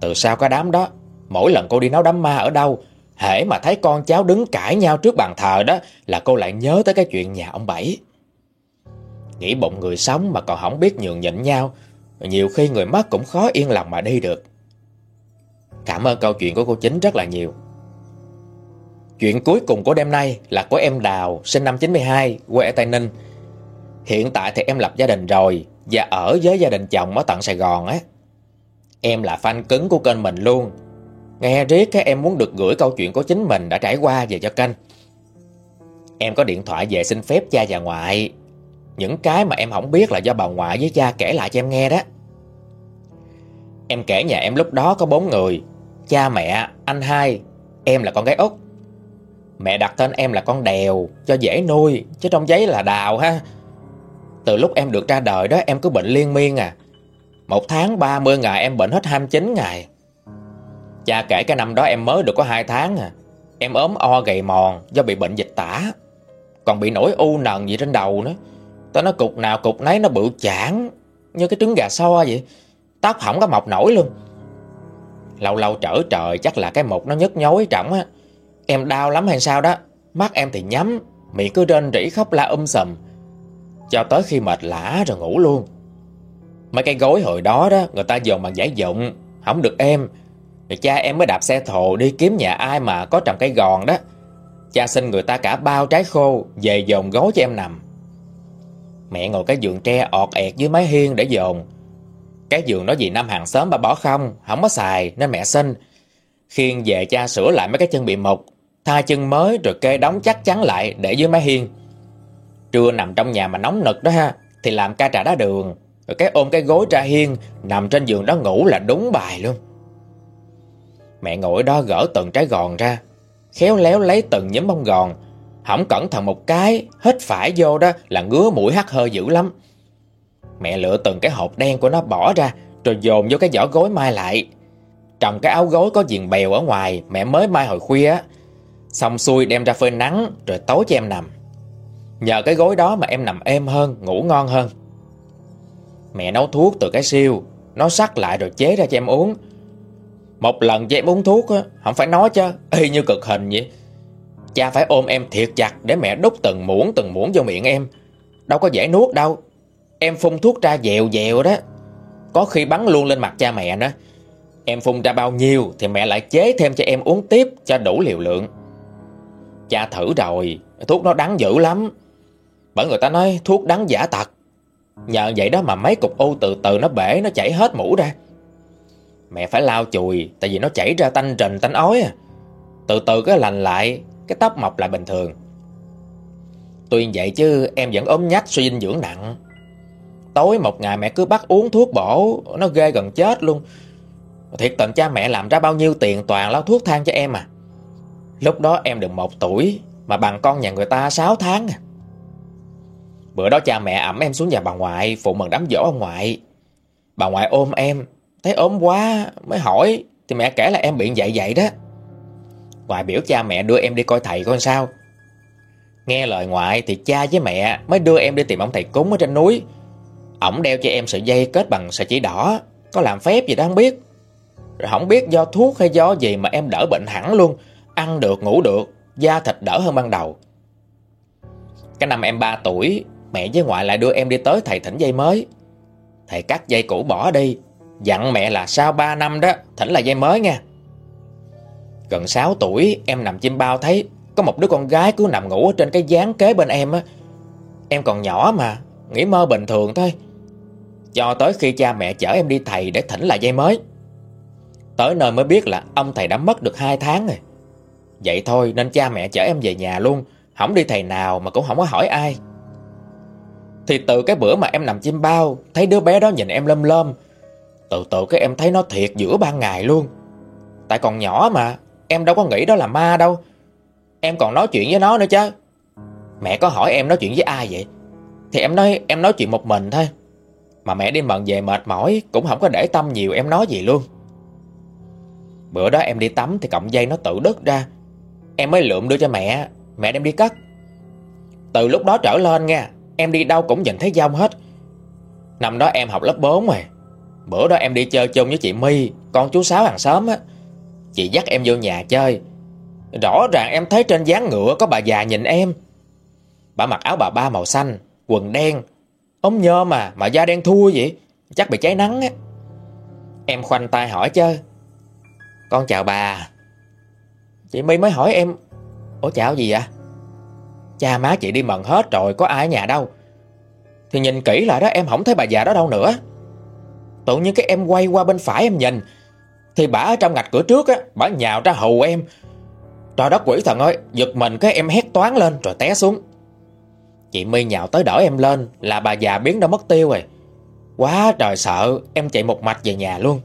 Speaker 1: Từ sau cái đám đó, Mỗi lần cô đi nấu đám ma ở đâu Hễ mà thấy con cháu đứng cãi nhau trước bàn thờ đó Là cô lại nhớ tới cái chuyện nhà ông Bảy. Nghĩ bụng người sống mà còn không biết nhường nhịn nhau, Nhiều khi người mất cũng khó yên lòng mà đi được. Cảm ơn câu chuyện của cô Chính rất là nhiều. Chuyện cuối cùng của đêm nay là của em Đào, Sinh năm 92 quê ở Tây Ninh. Hiện tại thì em lập gia đình rồi Và ở với gia đình chồng ở tận Sài Gòn á. Em là fan cứng của kênh mình luôn. Nghe riết các em muốn được gửi câu chuyện của chính mình đã trải qua về cho kênh Em có điện thoại về xin phép cha và ngoại. Những cái mà em không biết là do bà ngoại với cha kể lại cho em nghe đó. Em kể nhà em lúc đó có bốn người. Cha mẹ, anh hai Em là con gái út Mẹ đặt tên em là con đèo Cho dễ nuôi Chứ trong giấy là đào ha. Từ lúc em được ra đời đó em cứ bệnh liên miên à. Một tháng 30 ngày em bệnh hết 29 ngày. Cha kể cái năm đó em mới được có 2 tháng à. Em ốm o gầy mòn do bị bệnh dịch tả. Còn bị nổi u nần gì trên đầu nữa. Tao nói cục nào cục nấy nó bự chản Như cái trứng gà so vậy. Tóc hỏng có mọc nổi luôn. Lâu lâu trở trời chắc là cái mục nó nhức nhối trọng á. Em đau lắm hay sao đó, Mắt em thì nhắm, Miệng cứ rên rỉ khóc la um sầm Cho tới khi mệt lã rồi ngủ luôn. Mấy cái gối hồi đó đó, Người ta dồn bằng giải dụng, Không được em rồi cha, em mới đạp xe thồ đi kiếm nhà ai mà có trồng cây gòn đó. Cha xin người ta cả bao trái khô, Về dồn gối cho em nằm. Mẹ ngồi cái giường tre ọt ẹt dưới mái hiên để dồn. Cái giường đó vì năm hàng xóm bà bỏ không Không có xài, nên mẹ xin. Khiên về cha sửa lại mấy cái chân bị mục Thay chân mới rồi kê đóng chắc chắn lại Để dưới mái hiên. Trưa nằm trong nhà mà nóng nực đó ha, Thì làm ca trà đá đường, Rồi cái ôm cái gối ra hiên Nằm trên giường đó ngủ là đúng bài luôn. Mẹ ngồi đó gỡ từng trái gòn ra, Khéo léo lấy từng nhúm bông gòn. Hổng cẩn thận một cái, Hít phải vô đó là ngứa mũi hắt hơi dữ lắm. Mẹ lựa từng cái hộp đen của nó bỏ ra, Rồi dồn vô cái vỏ gối mai lại. Trong cái áo gối có viền bèo ở ngoài, Mẹ mới mai hồi khuya. Xong xuôi đem ra phơi nắng, Rồi tối cho em nằm. Nhờ cái gối đó mà em nằm êm hơn, Ngủ ngon hơn. Mẹ nấu thuốc từ cái siêu, Nó sắc lại rồi chế ra cho em uống. Một lần cho em uống thuốc á Không phải nói chứ Y như cực hình vậy Cha phải ôm em thiệt chặt để mẹ đút từng muỗng từng muỗng vô miệng em. Đâu có dễ nuốt đâu. Em phun thuốc ra dèo dèo đó. Có khi bắn luôn lên mặt cha mẹ nữa. Em phun ra bao nhiêu thì mẹ lại chế thêm cho em uống tiếp cho đủ liều lượng. Cha thử rồi, thuốc nó đắng dữ lắm. Bởi người ta nói thuốc đắng giả tật. Nhờ vậy đó mà mấy cục u từ từ nó bể, nó chảy hết mũ ra. Mẹ phải lau chùi, tại vì nó chảy ra tanh trần tanh ói à. Từ từ cái lành lại, cái tóc mọc lại bình thường. Tuy vậy chứ em vẫn ốm nhách suy dinh dưỡng nặng. Tối một ngày mẹ cứ bắt uống thuốc bổ, nó ghê gần chết luôn. Thiệt tình cha mẹ làm ra bao nhiêu tiền toàn lau thuốc thang cho em à. Lúc đó em được một tuổi, mà bằng con nhà người ta 6 tháng à. Bữa đó cha mẹ ẩm em xuống nhà bà ngoại phụ mừng đám dỗ ông ngoại. Bà ngoại ôm em, thấy ốm quá, mới hỏi, thì mẹ kể là em bị dạy vậy đó. Ngoại biểu cha mẹ đưa em đi coi thầy coi sao. Nghe lời ngoại thì cha với mẹ mới đưa em đi tìm ông thầy cúng ở trên núi. Ổng đeo cho em sợi dây kết bằng sợi chỉ đỏ, Có làm phép gì đó không biết. Rồi không biết do thuốc hay do gì mà em đỡ bệnh hẳn luôn, Ăn được, ngủ được, Da thịt đỡ hơn ban đầu. Cái năm em 3 tuổi, Mẹ với ngoại lại đưa em đi tới thầy thỉnh dây mới. Thầy cắt dây cũ bỏ đi Dặn mẹ là sau 3 năm đó, Thỉnh là dây mới nha. Gần 6 tuổi, em nằm chim bao thấy Có một đứa con gái cứ nằm ngủ trên cái gián kế bên em á. Em còn nhỏ mà Nghĩ mơ bình thường thôi. Cho tới khi cha mẹ chở em đi thầy để thỉnh lại dây mới. Tới nơi mới biết là ông thầy đã mất được 2 tháng rồi. Vậy thôi, nên cha mẹ chở em về nhà luôn. Không đi thầy nào mà cũng không có hỏi ai. Thì từ cái bữa mà em nằm chim bao, Thấy đứa bé đó nhìn em lâm lâm từ từ cái em thấy nó thiệt giữa ban ngày luôn. Tại còn nhỏ mà, Em đâu có nghĩ đó là ma đâu. Em còn nói chuyện với nó nữa chứ. Mẹ có hỏi em nói chuyện với ai vậy? Thì em nói em nói chuyện một mình thôi. Mà mẹ đi mận về mệt mỏi, Cũng không có để tâm nhiều em nói gì luôn. Bữa đó em đi tắm Thì cọng dây nó tự đứt ra. Em mới lượm đưa cho mẹ. Mẹ đem đi cất. Từ lúc đó trở lên nha Em đi đâu cũng nhìn thấy dông hết. Năm đó em học lớp 4 rồi Bữa đó em đi chơi chung với chị My, Con chú Sáu hàng xóm á. Chị dắt em vô nhà chơi. Rõ ràng em thấy trên dáng ngựa có bà già nhìn em. Bà mặc áo bà ba màu xanh, Quần đen. Ống nhơ mà mà da đen thua vậy. Chắc bị cháy nắng á. Em khoanh tay hỏi chơi Con chào bà. Chị My mới hỏi em, Ủa chào gì vậy? Cha má chị đi mận hết rồi, Có ai ở nhà đâu. Thì nhìn kỹ lại đó, em không thấy bà già đó đâu nữa. Tự nhiên cái em quay qua bên phải em nhìn. Thì bà ở trong ngạch cửa trước á, Bà nhào ra hù em. Trời đất quỷ thần ơi, Giật mình cái em hét toán lên rồi té xuống. Chị My nhào tới đỡ em lên, Là bà già biến đâu mất tiêu rồi. Quá trời sợ, Em chạy một mạch về nhà luôn.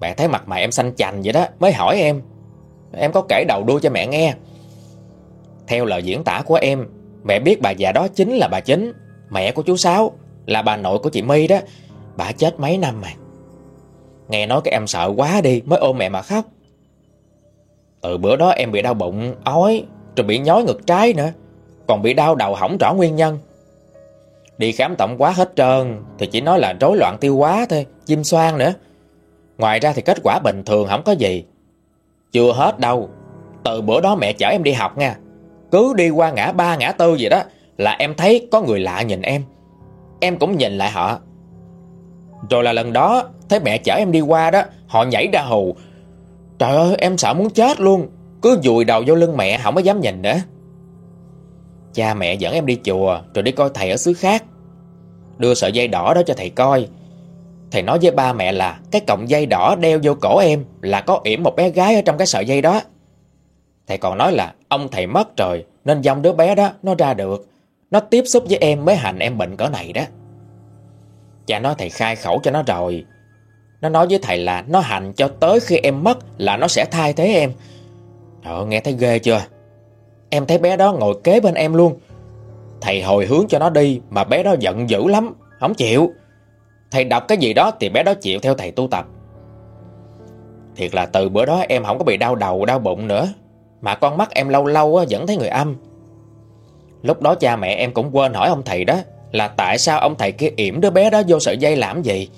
Speaker 1: Bạn thấy mặt mày em xanh chành vậy đó, Mới hỏi em. Em có kể đầu đuôi cho mẹ nghe. Theo lời diễn tả của em, Mẹ biết bà già đó chính là bà chính, Mẹ của chú Sáu, Là bà nội của chị My đó. Bà chết mấy năm mà. Nghe nói cái em sợ quá đi Mới ôm mẹ mà khóc. Từ bữa đó em bị đau bụng, ói Rồi bị nhói ngực trái nữa Còn bị đau đầu hỏng rõ nguyên nhân. Đi khám tổng quá hết trơn Thì chỉ nói là rối loạn tiêu hóa thôi Chim xoan nữa. Ngoài ra thì kết quả bình thường không có gì. Chưa hết đâu Từ bữa đó mẹ chở em đi học nha. Cứ đi qua ngã ba ngã tư gì đó Là em thấy có người lạ nhìn em. Em cũng nhìn lại họ rồi là lần đó, Thấy mẹ chở em đi qua đó, Họ nhảy ra hù Trời ơi, em sợ muốn chết luôn. Cứ dùi đầu vô lưng mẹ, không có dám nhìn nữa. Cha mẹ dẫn em đi chùa, Rồi đi coi thầy ở xứ khác. Đưa sợi dây đỏ đó cho thầy coi. Thầy nói với ba mẹ là, Cái cọng dây đỏ đeo vô cổ em Là có yểm một bé gái ở trong cái sợi dây đó. Thầy còn nói là, Ông thầy mất rồi, Nên dòng đứa bé đó nó ra được. Nó tiếp xúc với em mới hành em bệnh cỡ này đó. Cha nói thầy khai khẩu cho nó rồi. Nó nói với thầy là Nó hành cho tới khi em mất Là nó sẽ thay thế em. Ờ nghe thấy ghê chưa? Em thấy bé đó ngồi kế bên em luôn. Thầy hồi hướng cho nó đi Mà bé đó giận dữ lắm Không chịu. Thầy đọc cái gì đó thì bé đó chịu theo thầy tu tập. Thiệt là từ bữa đó em không có bị đau đầu, đau bụng nữa. Mà con mắt em lâu lâu vẫn thấy người âm. Lúc đó cha mẹ em cũng quên hỏi ông thầy đó. Là tại sao ông thầy kia yểm đứa bé đó vô sợi dây làm gì?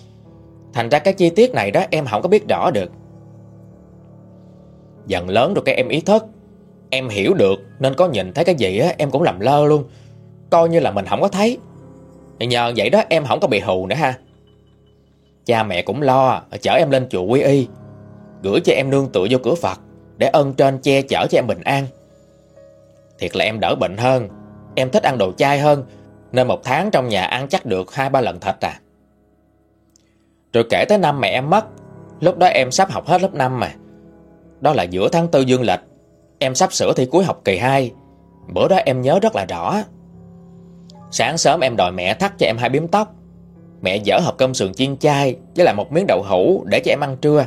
Speaker 1: Thành ra cái chi tiết này đó em không có biết rõ được. Dần lớn rồi cái em ý thức. Em hiểu được, nên có nhìn thấy cái gì á, em cũng làm lơ luôn. Coi như là mình không có thấy. Nhờ vậy đó em không có bị hù nữa ha. Cha mẹ cũng lo, Chở em lên chùa quy y. Gửi cho em nương tựa vô cửa Phật, Để ân trên che chở cho em bình an. Thiệt là em đỡ bệnh hơn. Em thích ăn đồ chay hơn nên một tháng trong nhà ăn chắc được hai ba lần thịt à? Rồi kể tới năm mẹ em mất, Lúc đó em sắp học hết lớp 5 mà. Đó là giữa tháng tư dương lịch, Em sắp sửa thi cuối học kỳ 2 Bữa đó em nhớ rất là rõ. Sáng sớm em đòi mẹ thắt cho em hai biếm tóc. Mẹ dở hộp cơm sườn chiên chay Với lại một miếng đậu hũ để cho em ăn trưa.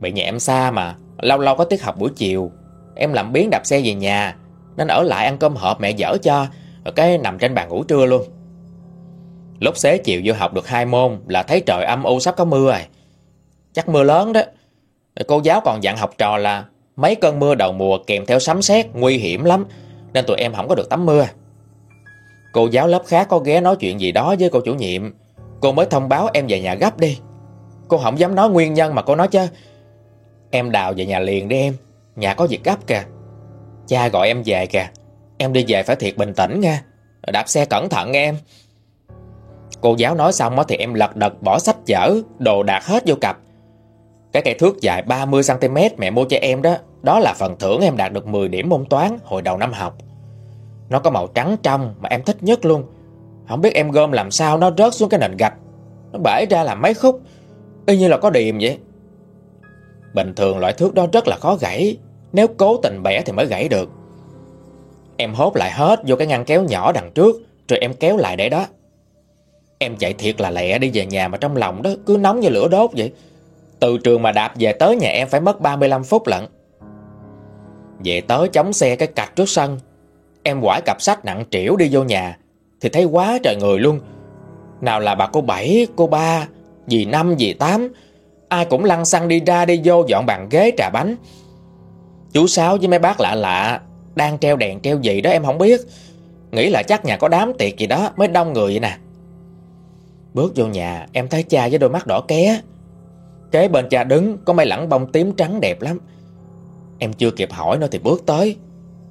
Speaker 1: Bị nhà em xa mà, Lâu lâu có tiết học buổi chiều. Em làm biến đạp xe về nhà, Nên ở lại ăn cơm hộp mẹ dở cho. Rồi cái nằm trên bàn ngủ trưa luôn. Lúc xế chiều vô học được hai môn Là thấy trời âm u sắp có mưa rồi. Chắc mưa lớn đó. Cô giáo còn dặn học trò là Mấy cơn mưa đầu mùa kèm theo sấm sét, Nguy hiểm lắm, Nên tụi em không có được tắm mưa. Cô giáo lớp khác có ghé nói chuyện gì đó với cô chủ nhiệm. Cô mới thông báo em về nhà gấp đi. Cô không dám nói nguyên nhân mà cô nói chứ. Em đào về nhà liền đi em. Nhà có việc gấp kìa. Cha gọi em về kìa. Em đi về phải thiệt bình tĩnh nha. Đạp xe cẩn thận nghe em. Cô giáo nói xong thì em lật đật bỏ sách chở Đồ đạc hết vô cặp. Cái cây thước dài 30cm mẹ mua cho em đó. Đó là phần thưởng em đạt được 10 điểm môn toán Hồi đầu năm học. Nó có màu trắng trong mà em thích nhất luôn. Không biết em gom làm sao nó rớt xuống cái nền gạch. Nó bể ra làm mấy khúc. Y như là có điềm vậy. Bình thường loại thước đó rất là khó gãy. Nếu cố tình bẻ thì mới gãy được. Em hốt lại hết vô cái ngăn kéo nhỏ đằng trước Rồi em kéo lại để đó. Em chạy thiệt là lẹ đi về nhà mà trong lòng đó cứ nóng như lửa đốt vậy. Từ trường mà đạp về tới nhà em phải mất 35 phút lận. Về tới chống xe cái cạch trước sân Em quải cặp sách nặng trĩu đi vô nhà Thì thấy quá trời người luôn. Nào là bà cô Bảy, cô Ba, dì Năm, dì Tám Ai cũng lăn xăng đi ra đi vô dọn bàn ghế trà bánh. Chú Sáu với mấy bác lạ lạ đang treo đèn treo gì đó em không biết. Nghĩ là chắc nhà có đám tiệc gì đó Mới đông người vậy nè. Bước vô nhà, em thấy cha với đôi mắt đỏ ké. Kế bên cha đứng, Có mấy lẳng bông tím trắng đẹp lắm. Em chưa kịp hỏi nữa thì bước tới.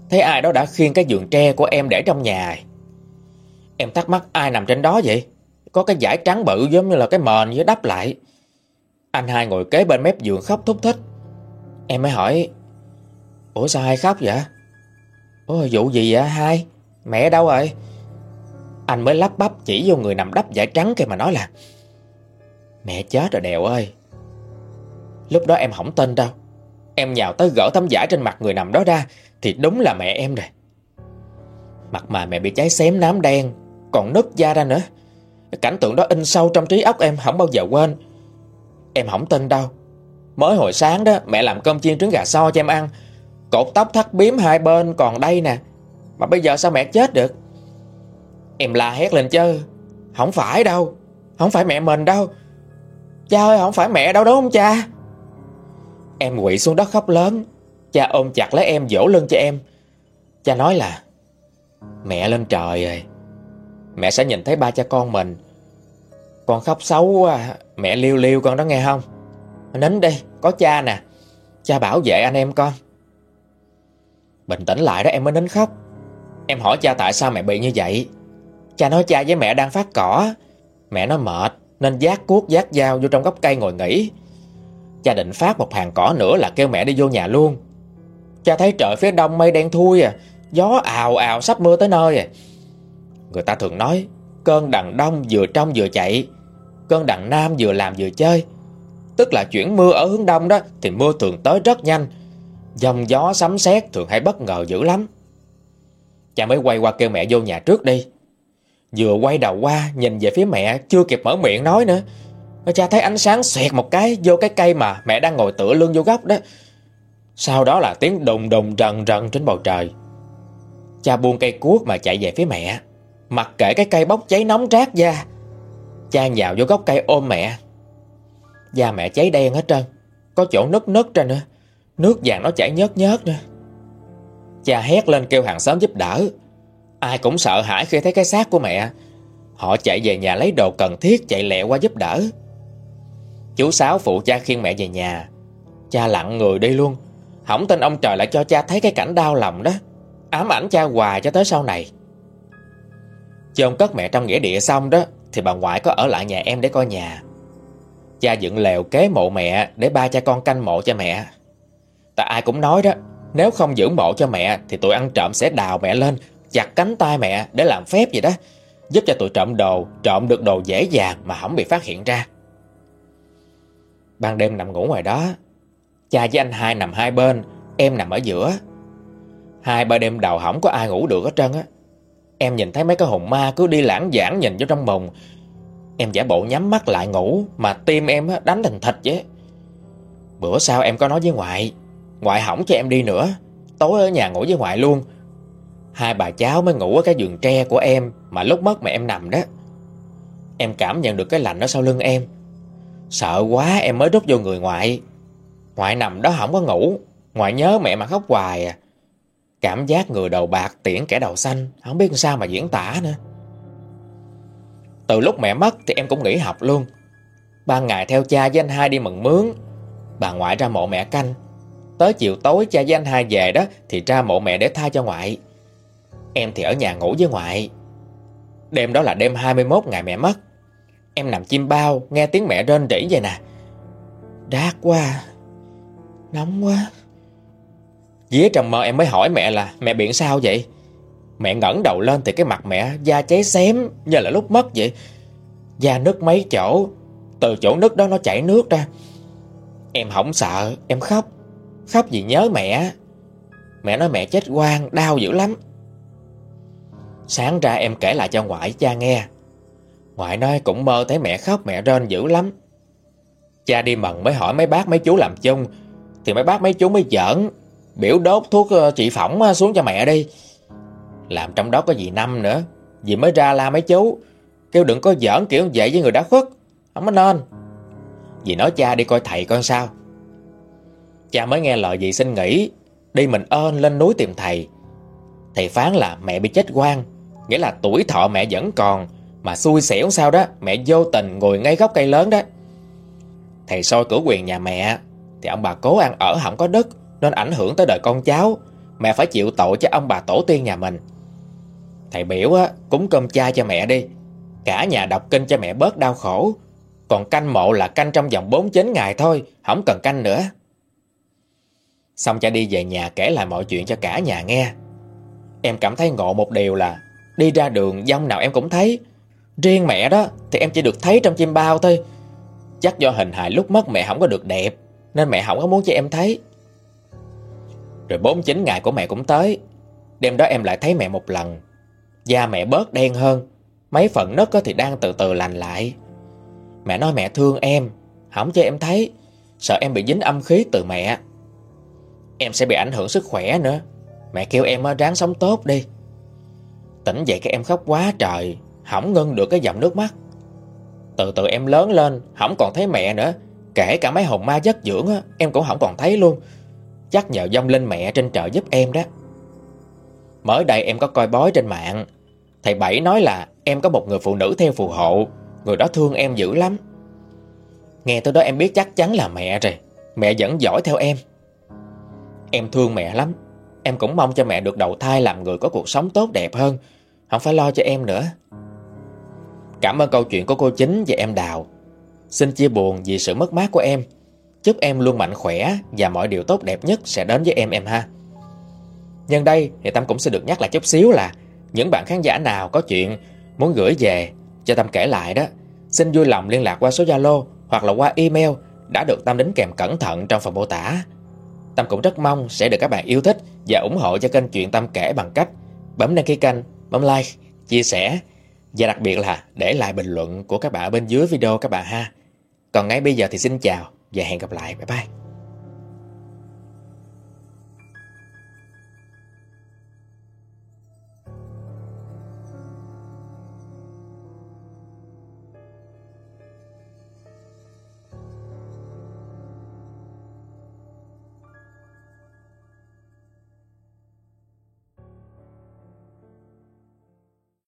Speaker 1: Thấy ai đó đã khiêng cái giường tre của em để trong nhà à? Em thắc mắc ai nằm trên đó vậy? Có cái giải trắng bự giống như là cái mền với đắp lại. Anh hai ngồi kế bên mép giường khóc thúc thích. Em mới hỏi, Ủa sao hai khóc vậy? Ủa vụ gì vậy, hai? Mẹ đâu rồi? Anh mới lắp bắp chỉ vô người nằm đắp giải trắng kia mà nói là, Mẹ chết rồi đèo ơi. Lúc đó em không tin đâu. Em nhào tới gỡ tấm giải trên mặt người nằm đó ra, Thì đúng là mẹ em rồi. Mặt mà mẹ bị cháy xém nám đen, Còn nứt da ra nữa. Cảnh tượng đó in sâu trong trí óc em không bao giờ quên. Em không tin đâu. Mới hồi sáng đó, mẹ làm cơm chiên trứng gà so cho em ăn. Cột tóc thắt biếm hai bên còn đây nè. Mà bây giờ sao mẹ chết được? Em la hét lên chứ. Không phải đâu. Không phải mẹ mình đâu. Cha ơi, không phải mẹ đâu, đúng không cha? Em quỵ xuống đất khóc lớn. Cha ôm chặt lấy em, vỗ lưng cho em. Cha nói là, Mẹ lên trời rồi Mẹ sẽ nhìn thấy ba cha con mình. Con khóc xấu quá à. Mẹ liêu liêu con đó nghe không? Nín đi, có cha nè. Cha bảo vệ anh em con. Bình tĩnh lại đó, em mới nín khóc. Em hỏi cha tại sao mẹ bị như vậy? Cha nói cha với mẹ đang phát cỏ. Mẹ nó mệt, Nên giác cuốc, giác dao vô trong gốc cây ngồi nghỉ. Cha định phát một hàng cỏ nữa là kêu mẹ đi vô nhà luôn. Cha thấy trời phía đông mây đen thui à Gió ào ào sắp mưa tới nơi à. Người ta thường nói, Cơn đằng đông vừa trong vừa chạy, Cơn đằng nam vừa làm vừa chơi. Tức là chuyển mưa ở hướng đông đó, Thì mưa thường tới rất nhanh. Dòng gió sấm sét thường hay bất ngờ dữ lắm. Cha mới quay qua kêu mẹ vô nhà trước đi. Vừa quay đầu qua, Nhìn về phía mẹ, Chưa kịp mở miệng nói nữa. Cha thấy ánh sáng xoẹt một cái, Vô cái cây mà mẹ đang ngồi tựa lưng vô góc đó. Sau đó là tiếng đùng đùng rần rần trên bầu trời. Cha buông cây cuốc mà chạy về phía mẹ. Mặc kệ cái cây bốc cháy nóng rát da, Cha nhào vô gốc cây ôm mẹ. Da mẹ cháy đen hết trơn, Có chỗ nứt nứt ra nữa. Nước vàng nó chảy nhớt nhớt nữa Cha hét lên kêu hàng xóm giúp đỡ. Ai cũng sợ hãi khi thấy cái xác của mẹ. Họ chạy về nhà lấy đồ cần thiết, Chạy lẹ qua giúp đỡ. Chú Sáu phụ cha khiêng mẹ về nhà. Cha lặng người đi luôn. Không tin ông trời lại cho cha thấy cái cảnh đau lòng đó. Ám ảnh cha hoài cho tới sau này. Chôn cất mẹ trong nghĩa địa xong đó, Thì bà ngoại có ở lại nhà em để coi nhà. Cha dựng lều kế mộ mẹ Để ba cha con canh mộ cho mẹ. Tại ai cũng nói đó, Nếu không giữ mộ cho mẹ Thì tụi ăn trộm sẽ đào mẹ lên, Chặt cánh tay mẹ để làm phép gì đó, Giúp cho tụi trộm đồ, Trộm được đồ dễ dàng mà không bị phát hiện ra. Ban đêm nằm ngủ ngoài đó, Cha với anh hai nằm hai bên, Em nằm ở giữa. Hai ba đêm đầu không có ai ngủ được hết trơn á. Em nhìn thấy mấy cái hồn ma cứ đi lãng giảng nhìn vô trong mùng. Em giả bộ nhắm mắt lại ngủ Mà tim em đánh thành thịt vậy. Bữa sau em có nói với ngoại Ngoại hỏng cho em đi nữa. Tối ở nhà ngủ với ngoại luôn. Hai bà cháu mới ngủ ở cái giường tre của em Mà lúc mất mẹ em nằm đó. Em cảm nhận được cái lạnh ở sau lưng em. Sợ quá, em mới rút vô người ngoại. Ngoại nằm đó không có ngủ. Ngoại nhớ mẹ mà khóc hoài à. Cảm giác người đầu bạc tiễn kẻ đầu xanh. Không biết sao mà diễn tả nữa. Từ lúc mẹ mất thì em cũng nghỉ học luôn. Ban ngày theo cha với anh hai đi mừng mướn. Bà ngoại ra mộ mẹ canh. Tới chiều tối cha với anh hai về đó Thì ra mộ mẹ để tha cho ngoại. Em thì ở nhà ngủ với ngoại. Đêm đó là đêm 21 ngày mẹ mất. Em nằm chim bao Nghe tiếng mẹ rên rỉ vậy nè. Đát quá Nóng quá. Día trong mơ em mới hỏi mẹ là Mẹ biển sao vậy? Mẹ ngẩng đầu lên thì cái mặt mẹ Da cháy xém như là lúc mất vậy. Da nứt mấy chỗ Từ chỗ nứt đó nó chảy nước ra. Em không sợ, em khóc. Khóc vì nhớ mẹ. Mẹ nói mẹ chết quang đau dữ lắm. Sáng ra em kể lại cho ngoại cha nghe. Ngoại nói cũng mơ thấy mẹ khóc, mẹ rên dữ lắm. Cha đi mần mới hỏi mấy bác, mấy chú làm chung Thì mấy bác, mấy chú mới giỡn Biểu đốt thuốc ờ, trị phỏng ờ, xuống cho mẹ đi Làm trong đó có gì năm nữa Dì mới ra la mấy chú Kêu đừng có giỡn, kiểu vậy với người đã khuất Không có nên Dì nói cha đi coi thầy con sao Cha mới nghe lời dì xin nghỉ. Đi mình ơn lên núi tìm thầy. Thầy phán là mẹ bị chết quan Nghĩa là tuổi thọ mẹ vẫn còn Mà xui xẻo sao đó Mẹ vô tình ngồi ngay gốc cây lớn đó. Thầy soi cửa quyền nhà mẹ Thì ông bà cố ăn ở không có đất Nên ảnh hưởng tới đời con cháu. Mẹ phải chịu tội cho ông bà tổ tiên nhà mình. Thầy biểu á, cúng cơm cha cho mẹ đi. Cả nhà đọc kinh cho mẹ bớt đau khổ. Còn canh mộ là canh trong vòng 49 ngày thôi Không cần canh nữa. Xong cha đi về nhà kể lại mọi chuyện cho cả nhà nghe. Em cảm thấy ngộ một điều là, Đi ra đường dông nào em cũng thấy. Riêng mẹ đó thì em chỉ được thấy trong chim bao thôi. Chắc do hình hài lúc mất mẹ không có được đẹp, Nên mẹ không có muốn cho em thấy. Rồi 49 ngày của mẹ cũng tới. Đêm đó em lại thấy mẹ một lần. Da mẹ bớt đen hơn. Mấy phần nứt thì đang từ từ lành lại. Mẹ nói mẹ thương em, Không cho em thấy. Sợ em bị dính âm khí từ mẹ. Em sẽ bị ảnh hưởng sức khỏe nữa. Mẹ kêu em ờ, ráng sống tốt đi. Tỉnh dậy cái em khóc quá trời Không ngưng được cái dòng nước mắt. Từ từ em lớn lên Không còn thấy mẹ nữa. Kể cả mấy hồn ma giấc dưỡng á, Em cũng không còn thấy luôn. Chắc nhờ dông lên mẹ trên trời giúp em đó. Mới đây em có coi bói trên mạng. Thầy Bảy nói là Em có một người phụ nữ theo phù hộ. Người đó thương em dữ lắm. Nghe tới đó em biết chắc chắn là mẹ rồi. Mẹ vẫn giỏi theo em. Em thương mẹ lắm Em cũng mong cho mẹ được đầu thai làm người có cuộc sống tốt đẹp hơn Không phải lo cho em nữa Cảm ơn câu chuyện của cô Chính và em Đào. Xin chia buồn vì sự mất mát của em. Chúc em luôn mạnh khỏe và mọi điều tốt đẹp nhất sẽ đến với em em ha. Nhân đây thì Tâm cũng sẽ được nhắc lại chút xíu là những bạn khán giả nào có chuyện muốn gửi về cho Tâm kể lại đó, xin vui lòng liên lạc qua số Zalo hoặc là qua email đã được Tâm đính kèm cẩn thận trong phần mô tả. Tâm cũng rất mong sẽ được các bạn yêu thích và ủng hộ cho kênh Chuyện Tâm kể bằng cách bấm đăng ký kênh, bấm like, chia sẻ và đặc biệt là để lại bình luận của các bạn bên dưới video các bạn ha. Còn ngay bây giờ thì xin chào và hẹn gặp lại. Bye bye.